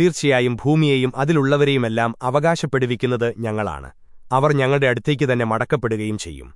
തീർച്ചയായും ഭൂമിയെയും അതിലുള്ളവരെയുമെല്ലാം അവകാശപ്പെടുവിക്കുന്നത് ഞങ്ങളാണ്. അവർ ഞങ്ങളുടെ അടുത്തേക്ക് തന്നെ മടക്കപ്പെടുകയും ചെയ്യും.